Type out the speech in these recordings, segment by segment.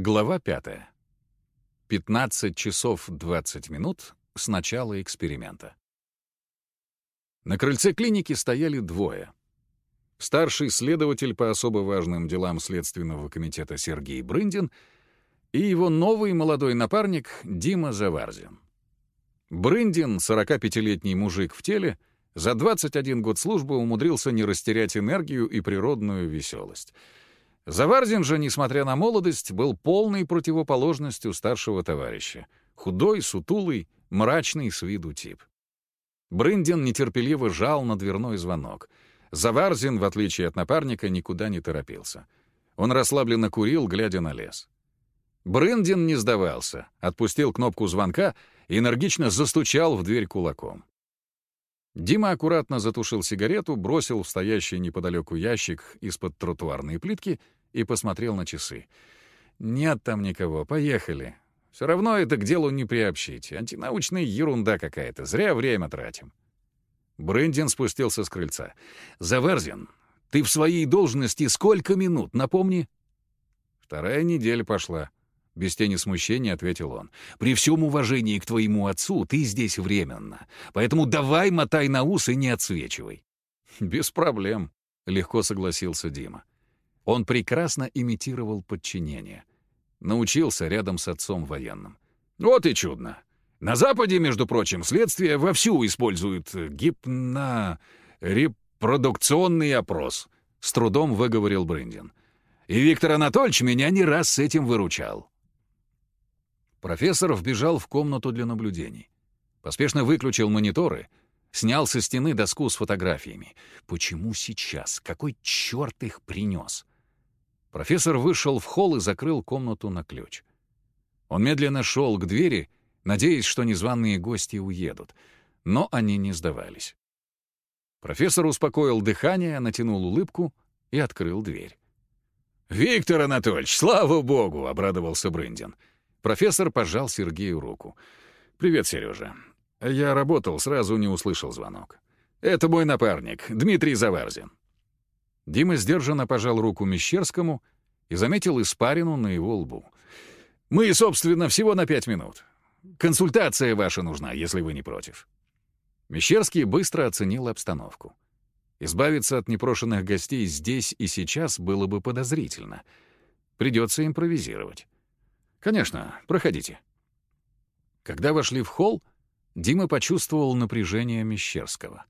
Глава 5. 15 часов 20 минут с начала эксперимента. На крыльце клиники стояли двое. Старший следователь по особо важным делам Следственного комитета Сергей Брындин и его новый молодой напарник Дима Заварзин. Брындин, 45-летний мужик в теле, за 21 год службы умудрился не растерять энергию и природную веселость — Заварзин же, несмотря на молодость, был полной противоположностью старшего товарища. Худой, сутулый, мрачный с виду тип. Брындин нетерпеливо жал на дверной звонок. Заварзин, в отличие от напарника, никуда не торопился. Он расслабленно курил, глядя на лес. Брындин не сдавался, отпустил кнопку звонка и энергично застучал в дверь кулаком. Дима аккуратно затушил сигарету, бросил в стоящий неподалеку ящик из-под тротуарной плитки и посмотрел на часы. «Нет там никого, поехали. Все равно это к делу не приобщить. Антинаучная ерунда какая-то, зря время тратим». Брендин спустился с крыльца. «Заварзин, ты в своей должности сколько минут, напомни?» «Вторая неделя пошла», — без тени смущения ответил он. «При всем уважении к твоему отцу ты здесь временно, поэтому давай мотай на ус и не отсвечивай». «Без проблем», — легко согласился Дима. Он прекрасно имитировал подчинение. Научился рядом с отцом военным. Вот и чудно. На Западе, между прочим, следствие вовсю использует гипно... репродукционный опрос. С трудом выговорил Брындин. И Виктор Анатольевич меня не раз с этим выручал. Профессор вбежал в комнату для наблюдений. Поспешно выключил мониторы, снял со стены доску с фотографиями. Почему сейчас? Какой черт их принес? Профессор вышел в холл и закрыл комнату на ключ. Он медленно шел к двери, надеясь, что незваные гости уедут, но они не сдавались. Профессор успокоил дыхание, натянул улыбку и открыл дверь. «Виктор Анатольевич, слава богу!» — обрадовался Брындин. Профессор пожал Сергею руку. «Привет, Сережа. Я работал, сразу не услышал звонок. Это мой напарник, Дмитрий Заварзин. Дима сдержанно пожал руку Мещерскому и заметил испарину на его лбу. «Мы, собственно, всего на пять минут. Консультация ваша нужна, если вы не против». Мещерский быстро оценил обстановку. Избавиться от непрошенных гостей здесь и сейчас было бы подозрительно. Придется импровизировать. «Конечно, проходите». Когда вошли в холл, Дима почувствовал напряжение Мещерского.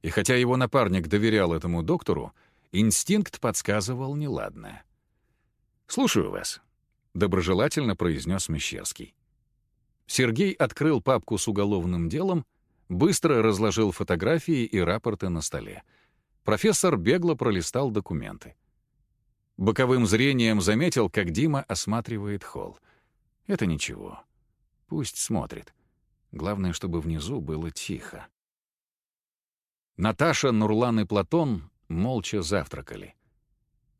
И хотя его напарник доверял этому доктору, Инстинкт подсказывал неладное. «Слушаю вас», — доброжелательно произнес Мещерский. Сергей открыл папку с уголовным делом, быстро разложил фотографии и рапорты на столе. Профессор бегло пролистал документы. Боковым зрением заметил, как Дима осматривает холл. Это ничего. Пусть смотрит. Главное, чтобы внизу было тихо. Наташа, Нурлан и Платон молча завтракали.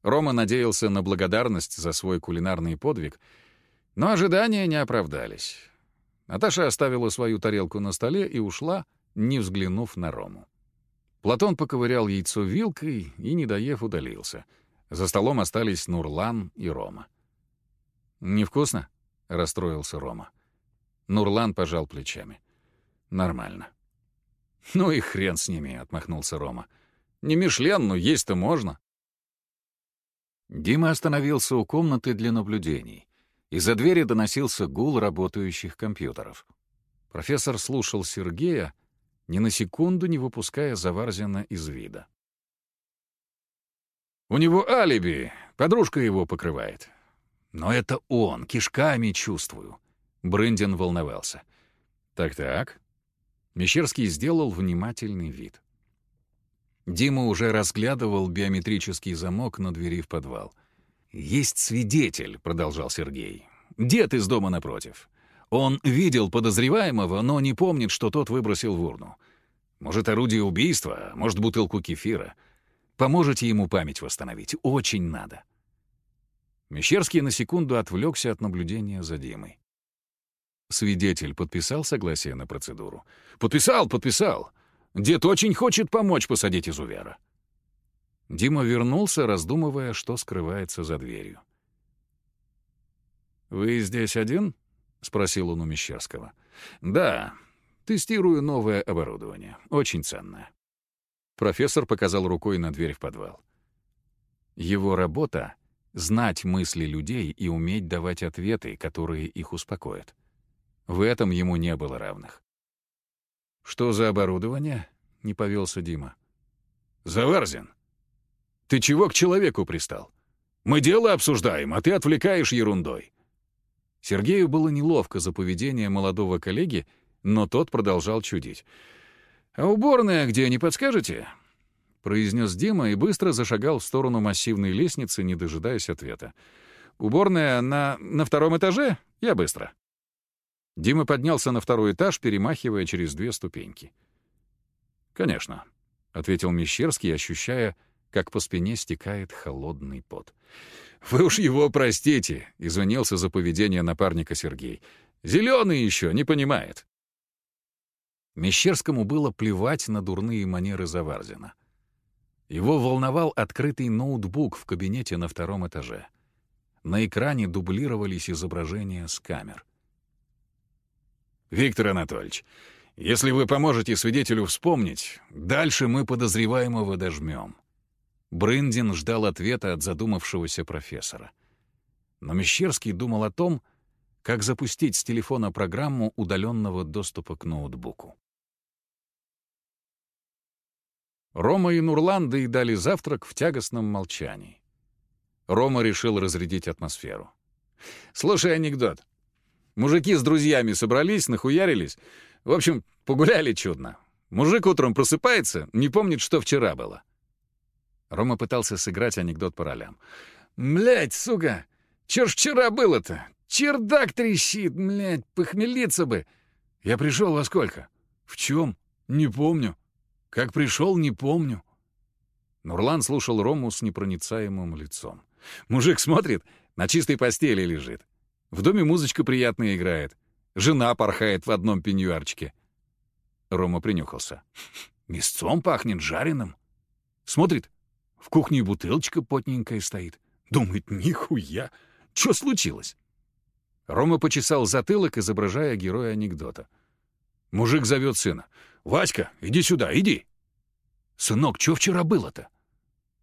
Рома надеялся на благодарность за свой кулинарный подвиг, но ожидания не оправдались. Наташа оставила свою тарелку на столе и ушла, не взглянув на Рому. Платон поковырял яйцо вилкой и, не доев, удалился. За столом остались Нурлан и Рома. «Невкусно?» — расстроился Рома. Нурлан пожал плечами. «Нормально». «Ну и хрен с ними», — отмахнулся Рома. Не Мишлен, но есть-то можно. Дима остановился у комнаты для наблюдений. Из-за двери доносился гул работающих компьютеров. Профессор слушал Сергея, ни на секунду не выпуская Заварзина из вида. «У него алиби, подружка его покрывает. Но это он, кишками чувствую». Брындин волновался. «Так-так». Мещерский сделал внимательный вид. Дима уже разглядывал биометрический замок на двери в подвал. «Есть свидетель», — продолжал Сергей. «Дед из дома напротив. Он видел подозреваемого, но не помнит, что тот выбросил в урну. Может, орудие убийства, может, бутылку кефира. Поможете ему память восстановить? Очень надо». Мещерский на секунду отвлекся от наблюдения за Димой. Свидетель подписал согласие на процедуру. «Подписал, подписал. Дед очень хочет помочь посадить изувера». Дима вернулся, раздумывая, что скрывается за дверью. «Вы здесь один?» — спросил он у Мещерского. «Да, тестирую новое оборудование. Очень ценное». Профессор показал рукой на дверь в подвал. Его работа — знать мысли людей и уметь давать ответы, которые их успокоят. В этом ему не было равных. «Что за оборудование?» — не повелся Дима. «Заварзин, ты чего к человеку пристал? Мы дело обсуждаем, а ты отвлекаешь ерундой». Сергею было неловко за поведение молодого коллеги, но тот продолжал чудить. «А уборная где, не подскажете?» — произнес Дима и быстро зашагал в сторону массивной лестницы, не дожидаясь ответа. «Уборная на... на втором этаже? Я быстро». Дима поднялся на второй этаж, перемахивая через две ступеньки. «Конечно», — ответил Мещерский, ощущая, как по спине стекает холодный пот. «Вы уж его простите», — извинился за поведение напарника Сергей. «Зеленый еще, не понимает». Мещерскому было плевать на дурные манеры Заварзина. Его волновал открытый ноутбук в кабинете на втором этаже. На экране дублировались изображения с камер. «Виктор Анатольевич, если вы поможете свидетелю вспомнить, дальше мы подозреваемого дожмем». Брындин ждал ответа от задумавшегося профессора. Но Мещерский думал о том, как запустить с телефона программу удаленного доступа к ноутбуку. Рома и Нурлан доедали завтрак в тягостном молчании. Рома решил разрядить атмосферу. «Слушай анекдот. Мужики с друзьями собрались, нахуярились. В общем, погуляли чудно. Мужик утром просыпается, не помнит, что вчера было». Рома пытался сыграть анекдот по ролям. «Млядь, сука! Чё ж вчера было-то? Чердак трещит, млядь, похмелиться бы! Я пришел во сколько? В чем? Не помню. Как пришел, не помню». Нурлан слушал Рому с непроницаемым лицом. Мужик смотрит, на чистой постели лежит. В доме музычка приятная играет. Жена порхает в одном пеньюарчике. Рома принюхался. Мясцом пахнет жареным. Смотрит, в кухне бутылочка потненькая стоит. Думает, нихуя, что случилось? Рома почесал затылок, изображая героя анекдота. Мужик зовет сына. «Васька, иди сюда, иди!» «Сынок, что вчера было-то?»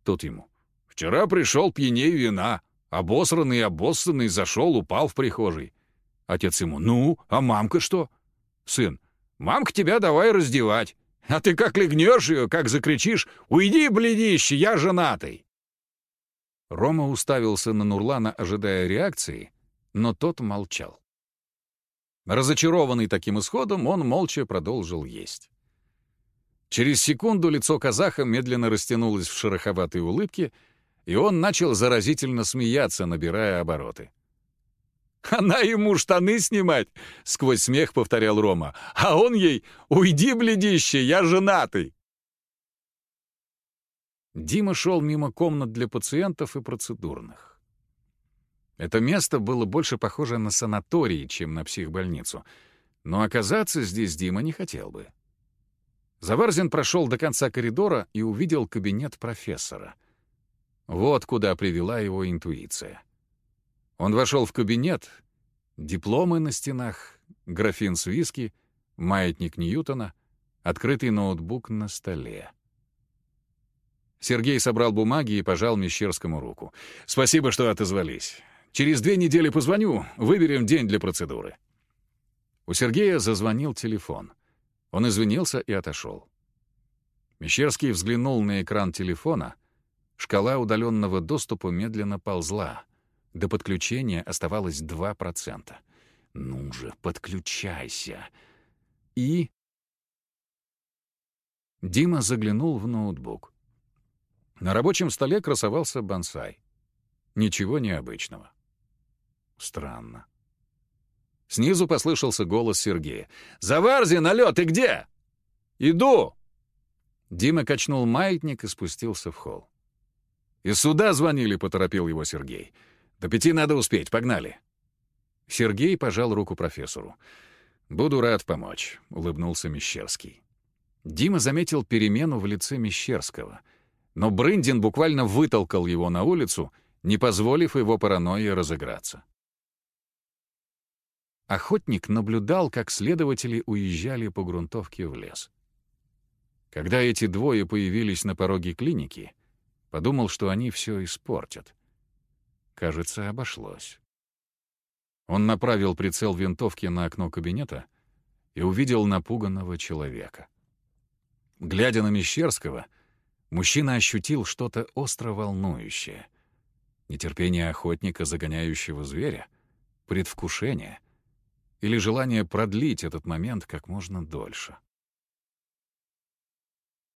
Тот ему. «Вчера пришел пьяней вина, обосранный обоссанный, зашел, упал в прихожей». Отец ему. «Ну, а мамка что?» Сын. «Мамка тебя давай раздевать. А ты как легнешь ее, как закричишь, «Уйди, бледище, я женатый!» Рома уставился на Нурлана, ожидая реакции, но тот молчал. Разочарованный таким исходом, он молча продолжил есть. Через секунду лицо казаха медленно растянулось в шероховатой улыбке, и он начал заразительно смеяться, набирая обороты. «Она ему штаны снимать!» — сквозь смех повторял Рома. «А он ей «Уйди, бледище, я женатый!» Дима шел мимо комнат для пациентов и процедурных. Это место было больше похоже на санаторий, чем на психбольницу. Но оказаться здесь Дима не хотел бы. Заварзин прошел до конца коридора и увидел кабинет профессора. Вот куда привела его интуиция. Он вошел в кабинет, дипломы на стенах, графин с виски, маятник Ньютона, открытый ноутбук на столе. Сергей собрал бумаги и пожал Мещерскому руку. «Спасибо, что отозвались. Через две недели позвоню, выберем день для процедуры». У Сергея зазвонил телефон. Он извинился и отошел. Мещерский взглянул на экран телефона. Шкала удаленного доступа медленно ползла. До подключения оставалось 2%. «Ну же, подключайся!» И... Дима заглянул в ноутбук. На рабочем столе красовался бонсай. Ничего необычного. Странно. Снизу послышался голос Сергея. «Заварзин, алло, ты где?» «Иду!» Дима качнул маятник и спустился в холл. «Из суда звонили», — поторопил его Сергей. «До пяти надо успеть, погнали». Сергей пожал руку профессору. «Буду рад помочь», — улыбнулся Мещерский. Дима заметил перемену в лице Мещерского, но Брындин буквально вытолкал его на улицу, не позволив его паранойи разыграться. Охотник наблюдал, как следователи уезжали по грунтовке в лес. Когда эти двое появились на пороге клиники, подумал, что они все испортят. Кажется, обошлось. Он направил прицел винтовки на окно кабинета и увидел напуганного человека. Глядя на Мещерского, мужчина ощутил что-то остро волнующее. Нетерпение охотника, загоняющего зверя, предвкушение или желание продлить этот момент как можно дольше.